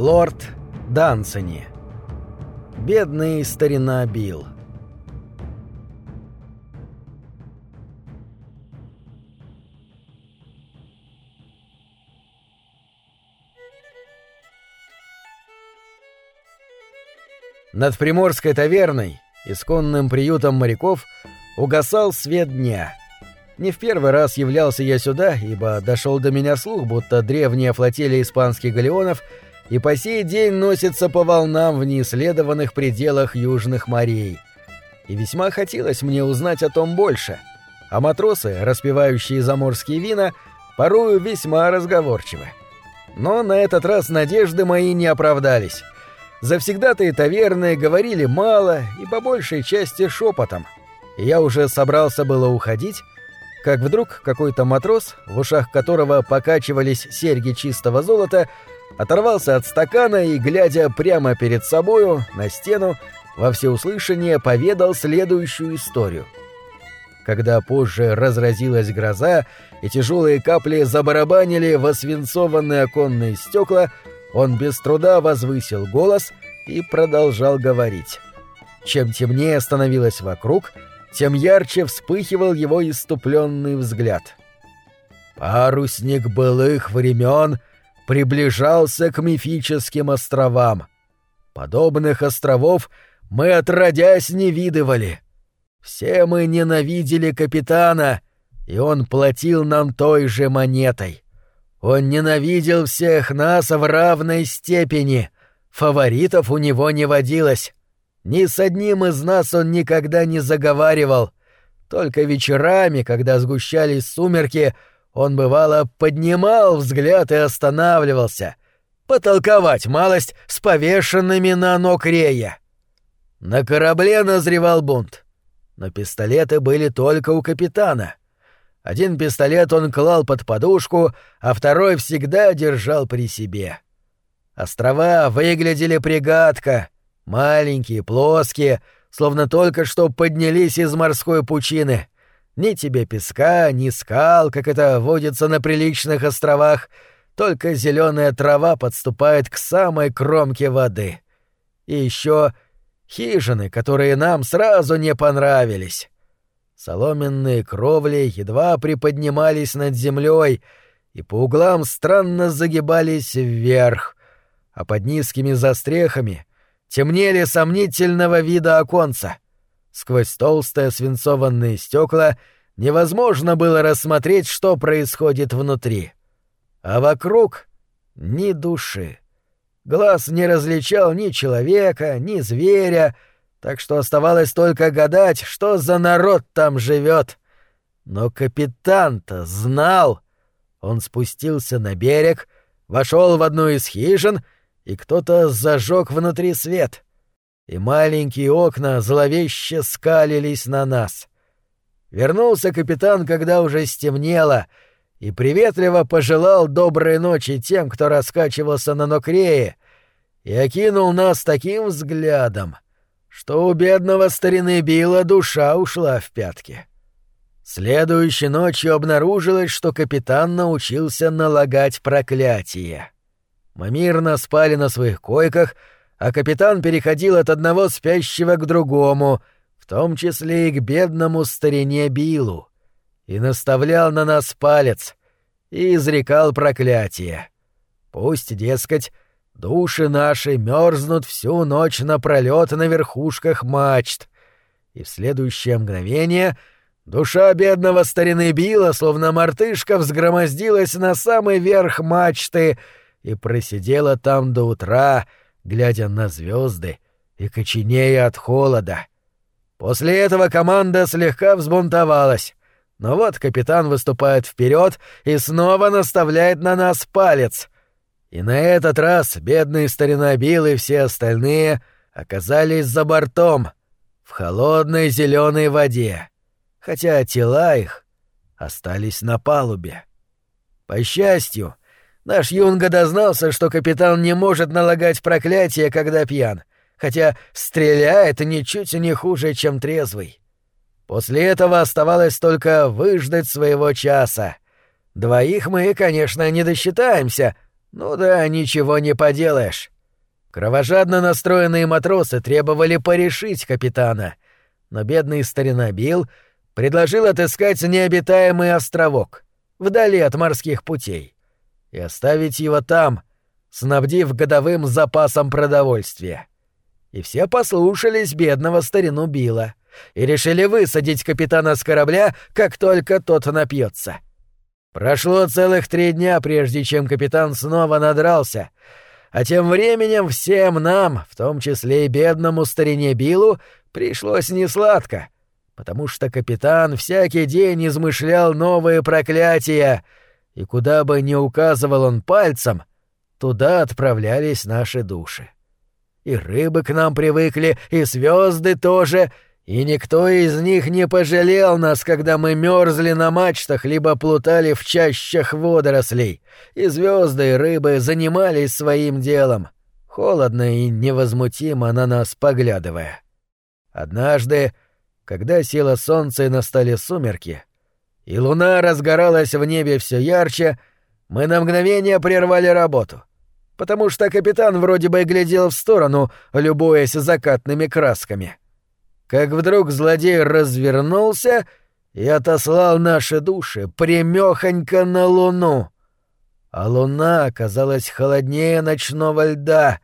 Лорд Дансони. Бедный старина Билл. Над Приморской таверной, исконным приютом моряков, угасал свет дня. Не в первый раз являлся я сюда, ибо дошел до меня слух, будто древняя флотилия испанских галеонов и по сей день носится по волнам в неисследованных пределах южных морей. И весьма хотелось мне узнать о том больше. А матросы, распивающие заморские вина, порою весьма разговорчивы. Но на этот раз надежды мои не оправдались. Завсегдатые таверны говорили мало и по большей части шепотом. И я уже собрался было уходить, как вдруг какой-то матрос, в ушах которого покачивались серьги чистого золота, оторвался от стакана и, глядя прямо перед собою на стену, во всеуслышание поведал следующую историю. Когда позже разразилась гроза и тяжелые капли забарабанили во свинцованные оконные стекла, он без труда возвысил голос и продолжал говорить. Чем темнее становилось вокруг, тем ярче вспыхивал его иступленный взгляд. Парусник былых времен приближался к мифическим островам. Подобных островов мы отродясь не видывали. Все мы ненавидели капитана, и он платил нам той же монетой. Он ненавидел всех нас в равной степени. Фаворитов у него не водилось. Ни с одним из нас он никогда не заговаривал. Только вечерами, когда сгущались сумерки, он, бывало, поднимал взгляд и останавливался. Потолковать малость с повешенными на ног рея. На корабле назревал бунт. Но пистолеты были только у капитана. Один пистолет он клал под подушку, а второй всегда держал при себе. Острова выглядели пригадко, маленькие, плоские, словно только что поднялись из морской пучины. Ни тебе песка, ни скал, как это водится на приличных островах, только зеленая трава подступает к самой кромке воды. И еще хижины, которые нам сразу не понравились. Соломенные кровли едва приподнимались над землей и по углам странно загибались вверх, а под низкими застрехами темнели сомнительного вида оконца. Сквозь толстые свинцованные стекла невозможно было рассмотреть, что происходит внутри. А вокруг — ни души. Глаз не различал ни человека, ни зверя, так что оставалось только гадать, что за народ там живет. Но капитан-то знал. Он спустился на берег, вошел в одну из хижин, и кто-то зажег внутри свет. И маленькие окна зловеще скалились на нас. Вернулся капитан, когда уже стемнело, и приветливо пожелал доброй ночи тем, кто раскачивался на нокрее, и окинул нас таким взглядом — что у бедного старины Билла душа ушла в пятки. Следующей ночью обнаружилось, что капитан научился налагать проклятие. Мы мирно спали на своих койках, а капитан переходил от одного спящего к другому, в том числе и к бедному старине Биллу, и наставлял на нас палец и изрекал проклятие. Пусть, дескать, Души наши мерзнут всю ночь напролёт на верхушках мачт. И в следующее мгновение душа бедного старины Била, словно мартышка, взгромоздилась на самый верх мачты и просидела там до утра, глядя на звезды и коченея от холода. После этого команда слегка взбунтовалась. Но вот капитан выступает вперед и снова наставляет на нас палец — и на этот раз бедные старинобил и все остальные оказались за бортом, в холодной зеленой воде, хотя тела их остались на палубе. По счастью, наш Юнга дознался, что капитан не может налагать проклятие, когда пьян, хотя стреляет ничуть не хуже, чем трезвый. После этого оставалось только выждать своего часа. Двоих мы, конечно, не досчитаемся — Ну да, ничего не поделаешь. Кровожадно настроенные матросы требовали порешить капитана, но бедный старина Билл предложил отыскать необитаемый островок, вдали от морских путей, и оставить его там, снабдив годовым запасом продовольствия. И все послушались бедного старину Билла и решили высадить капитана с корабля, как только тот напьется. Прошло целых три дня, прежде чем капитан снова надрался, а тем временем всем нам, в том числе и бедному старине Биллу, пришлось несладко, потому что капитан всякий день измышлял новые проклятия, и куда бы ни указывал он пальцем, туда отправлялись наши души. И рыбы к нам привыкли, и звезды тоже, и никто из них не пожалел нас, когда мы мерзли на мачтах либо плутали в чащах водорослей, и звезды и рыбы занимались своим делом, холодно и невозмутимо на нас поглядывая. Однажды, когда село солнце и настали сумерки, и луна разгоралась в небе все ярче, мы на мгновение прервали работу, потому что капитан вроде бы глядел в сторону, любуясь закатными красками. Как вдруг злодей развернулся и отослал наши души примехонько на луну. А луна оказалась холоднее ночного льда.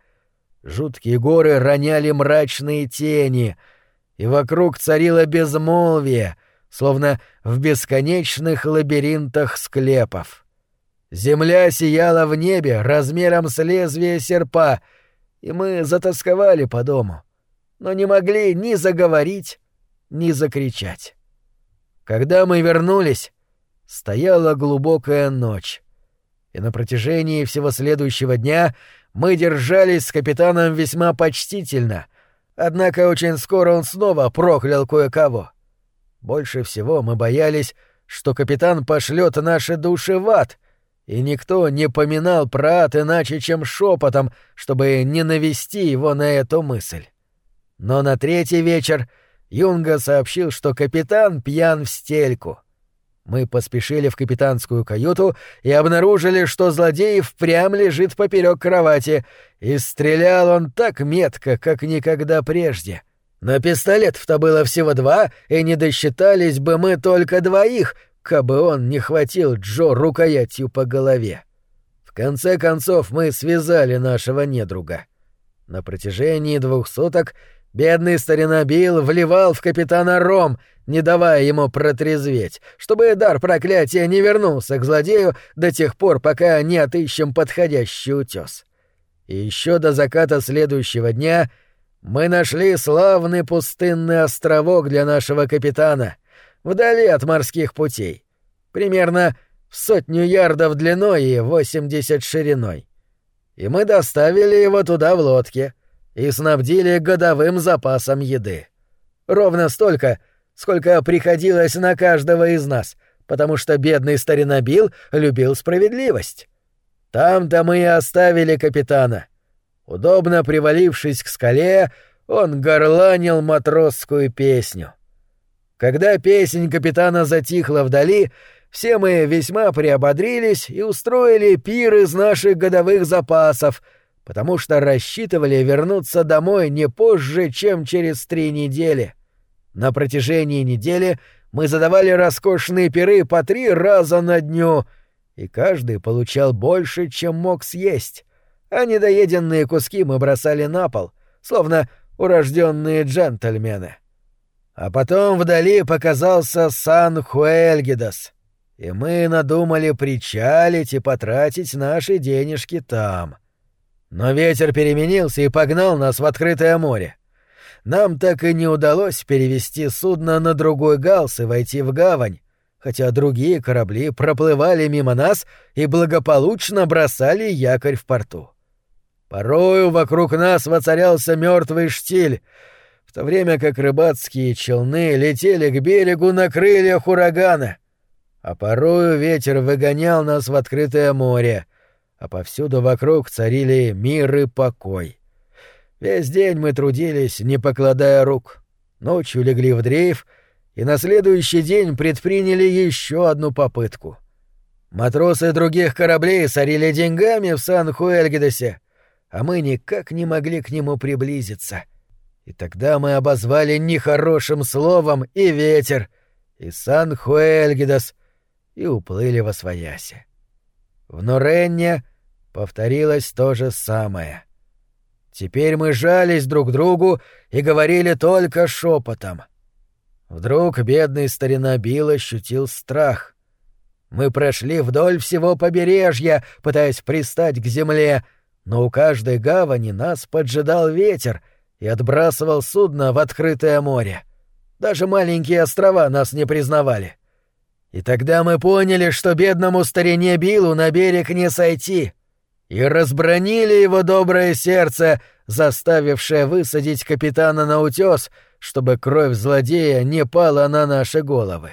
Жуткие горы роняли мрачные тени — и вокруг царило безмолвие, словно в бесконечных лабиринтах склепов. Земля сияла в небе размером с лезвие серпа, и мы затасковали по дому, но не могли ни заговорить, ни закричать. Когда мы вернулись, стояла глубокая ночь, и на протяжении всего следующего дня мы держались с капитаном весьма почтительно — Однако очень скоро он снова проклял кое-кого. Больше всего мы боялись, что капитан пошлет наши души в ад, и никто не поминал про ад иначе, чем шепотом, чтобы не навести его на эту мысль. Но на третий вечер Юнга сообщил, что капитан пьян в стельку — мы поспешили в капитанскую каюту и обнаружили, что злодей впрямь лежит поперек кровати, и стрелял он так метко, как никогда прежде. На пистолетов-то было всего два, и не досчитались бы мы только двоих, кабы он не хватил Джо рукоятью по голове. В конце концов мы связали нашего недруга. На протяжении двух суток бедный старина Билл вливал в капитана ром — не давая ему протрезветь, чтобы дар проклятия не вернулся к злодею до тех пор, пока не отыщем подходящий утес. И еще до заката следующего дня мы нашли славный пустынный островок для нашего капитана, вдали от морских путей, примерно в сотню ярдов длиной и восемьдесят шириной. И мы доставили его туда в лодке и снабдили годовым запасом еды. Ровно столько — сколько приходилось на каждого из нас, потому что бедный старина Билл любил справедливость. Там-то мы и оставили капитана. Удобно привалившись к скале, он горланил матросскую песню. Когда песнь капитана затихла вдали, все мы весьма приободрились и устроили пир из наших годовых запасов, потому что рассчитывали вернуться домой не позже, чем через три недели. На протяжении недели мы задавали роскошные пиры по три раза на дню, и каждый получал больше, чем мог съесть, а недоеденные куски мы бросали на пол, словно урожденные джентльмены. А потом вдали показался Сан-Хуэльгидас, и мы надумали причалить и потратить наши денежки там. Но ветер переменился и погнал нас в открытое море нам так и не удалось перевести судно на другой галс и войти в гавань, хотя другие корабли проплывали мимо нас и благополучно бросали якорь в порту. Порою вокруг нас воцарялся мертвый штиль, в то время как рыбацкие челны летели к берегу на крыльях урагана, а порою ветер выгонял нас в открытое море, а повсюду вокруг царили мир и покой. Весь день мы трудились, не покладая рук. Ночью легли в дрейф и на следующий день предприняли еще одну попытку. Матросы других кораблей сорили деньгами в Сан-Хуэльгедесе, а мы никак не могли к нему приблизиться. И тогда мы обозвали нехорошим словом и ветер, и Сан-Хуэльгедес, и уплыли во свояси. В Норенне повторилось то же самое. Теперь мы жались друг другу и говорили только шепотом. Вдруг бедный старина Билл ощутил страх. Мы прошли вдоль всего побережья, пытаясь пристать к земле, но у каждой гавани нас поджидал ветер и отбрасывал судно в открытое море. Даже маленькие острова нас не признавали. И тогда мы поняли, что бедному старине Биллу на берег не сойти, и разбронили его доброе сердце, заставившее высадить капитана на утес, чтобы кровь злодея не пала на наши головы.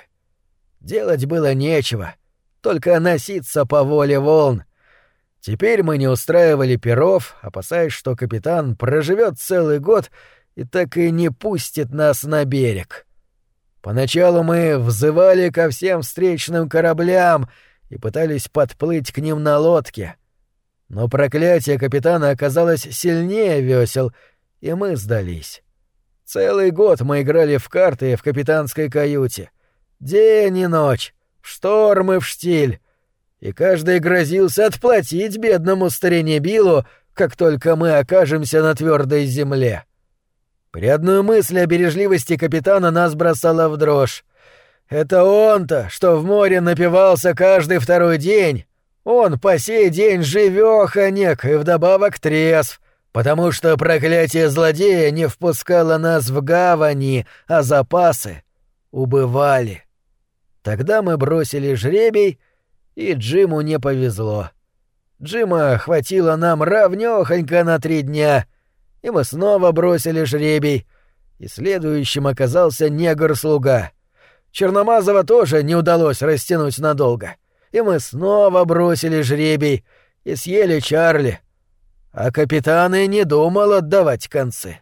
Делать было нечего — только носиться по воле волн. Теперь мы не устраивали перов, опасаясь, что капитан проживет целый год и так и не пустит нас на берег. Поначалу мы взывали ко всем встречным кораблям и пытались подплыть к ним на лодке. Но проклятие капитана оказалось сильнее весел, и мы сдались. Целый год мы играли в карты в капитанской каюте. День и ночь в шторм в штиль, и каждый грозился отплатить бедному старине Биллу, как только мы окажемся на твердой земле. При одной мысли о бережливости капитана нас бросало в дрожь. Это он-то, что в море напивался каждый второй день. Он по сей день живёхонек и вдобавок трезв, потому что проклятие злодея не впускало нас в гавани, а запасы убывали. Тогда мы бросили жребий, и Джиму не повезло. Джима хватило нам равнёхонько на три дня, и мы снова бросили жребий, и следующим оказался негр-слуга. Черномазова тоже не удалось растянуть надолго, и мы снова бросили жребий и съели Чарли. А капитан и не думал отдавать концы.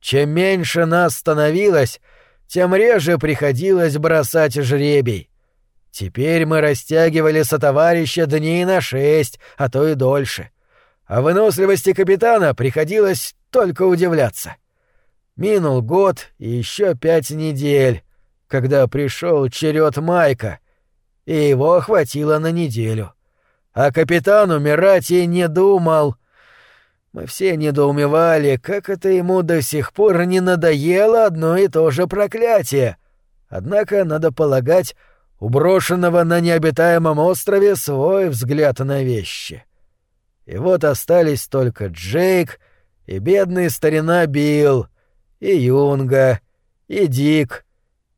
Чем меньше нас становилось, тем реже приходилось бросать жребий. Теперь мы растягивали сотоварища дней на шесть, а то и дольше. А выносливости капитана приходилось только удивляться. Минул год и еще пять недель, когда пришел черед Майка, и его хватило на неделю. А капитан умирать и не думал — мы все недоумевали, как это ему до сих пор не надоело одно и то же проклятие. Однако, надо полагать, у брошенного на необитаемом острове свой взгляд на вещи. И вот остались только Джейк и бедный старина Билл, и Юнга, и Дик,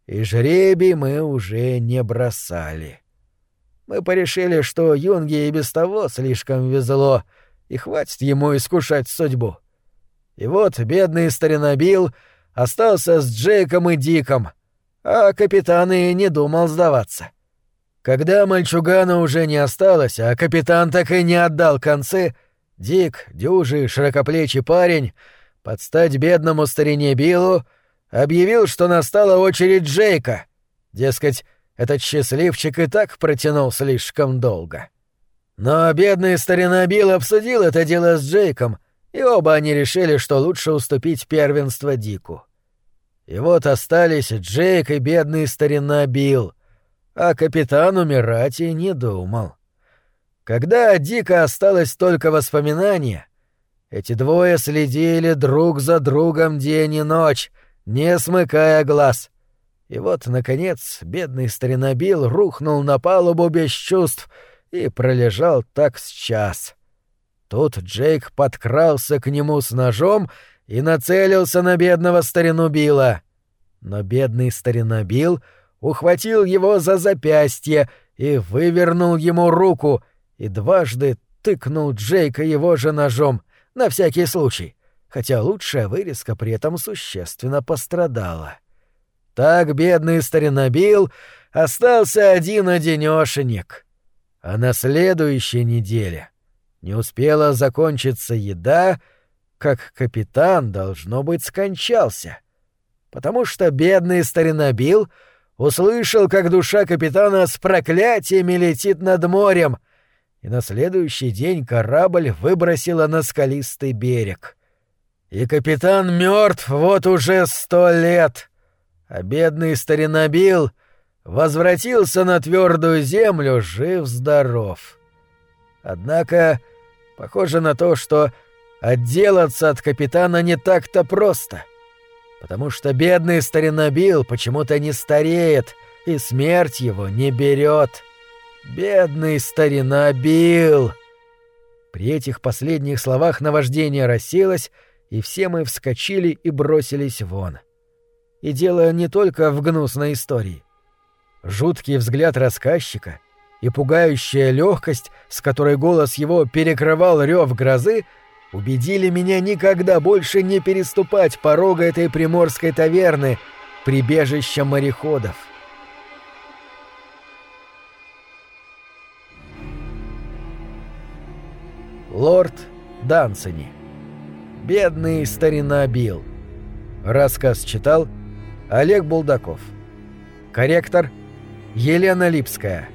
и жребий мы уже не бросали. Мы порешили, что Юнге и без того слишком везло — и хватит ему искушать судьбу. И вот бедный старина Билл остался с Джейком и Диком, а капитан и не думал сдаваться. Когда мальчугана уже не осталось, а капитан так и не отдал концы, Дик, дюжий, широкоплечий парень, под стать бедному старине Биллу, объявил, что настала очередь Джейка. Дескать, этот счастливчик и так протянул слишком долго. — но бедный старина Билл обсудил это дело с Джейком, и оба они решили, что лучше уступить первенство Дику. И вот остались Джейк и бедный старина Билл, а капитан умирать и не думал. Когда от Дика осталось только воспоминания, эти двое следили друг за другом день и ночь, не смыкая глаз. И вот, наконец, бедный старина Билл рухнул на палубу без чувств — и пролежал так с час. Тут Джейк подкрался к нему с ножом и нацелился на бедного старину Билла. Но бедный старина Билл ухватил его за запястье и вывернул ему руку и дважды тыкнул Джейка его же ножом, на всякий случай, хотя лучшая вырезка при этом существенно пострадала. Так бедный старина Билл остался один-одинёшенек. А на следующей неделе не успела закончиться еда, как капитан, должно быть, скончался. Потому что бедный старина Билл услышал, как душа капитана с проклятиями летит над морем, и на следующий день корабль выбросило на скалистый берег. И капитан мертв вот уже сто лет, а бедный старинобил возвратился на твердую землю жив-здоров. Однако, похоже на то, что отделаться от капитана не так-то просто — потому что бедный старинобил почему-то не стареет, и смерть его не берет. Бедный старинобил! При этих последних словах наваждение рассеялось, и все мы вскочили и бросились вон. И дело не только в гнусной истории. Жуткий взгляд рассказчика и пугающая легкость, с которой голос его перекрывал рев грозы, убедили меня никогда больше не переступать порога этой приморской таверны, прибежища мореходов. Лорд Дансони. Бедный старина Билл. Рассказ читал Олег Булдаков. Корректор Елена Липская.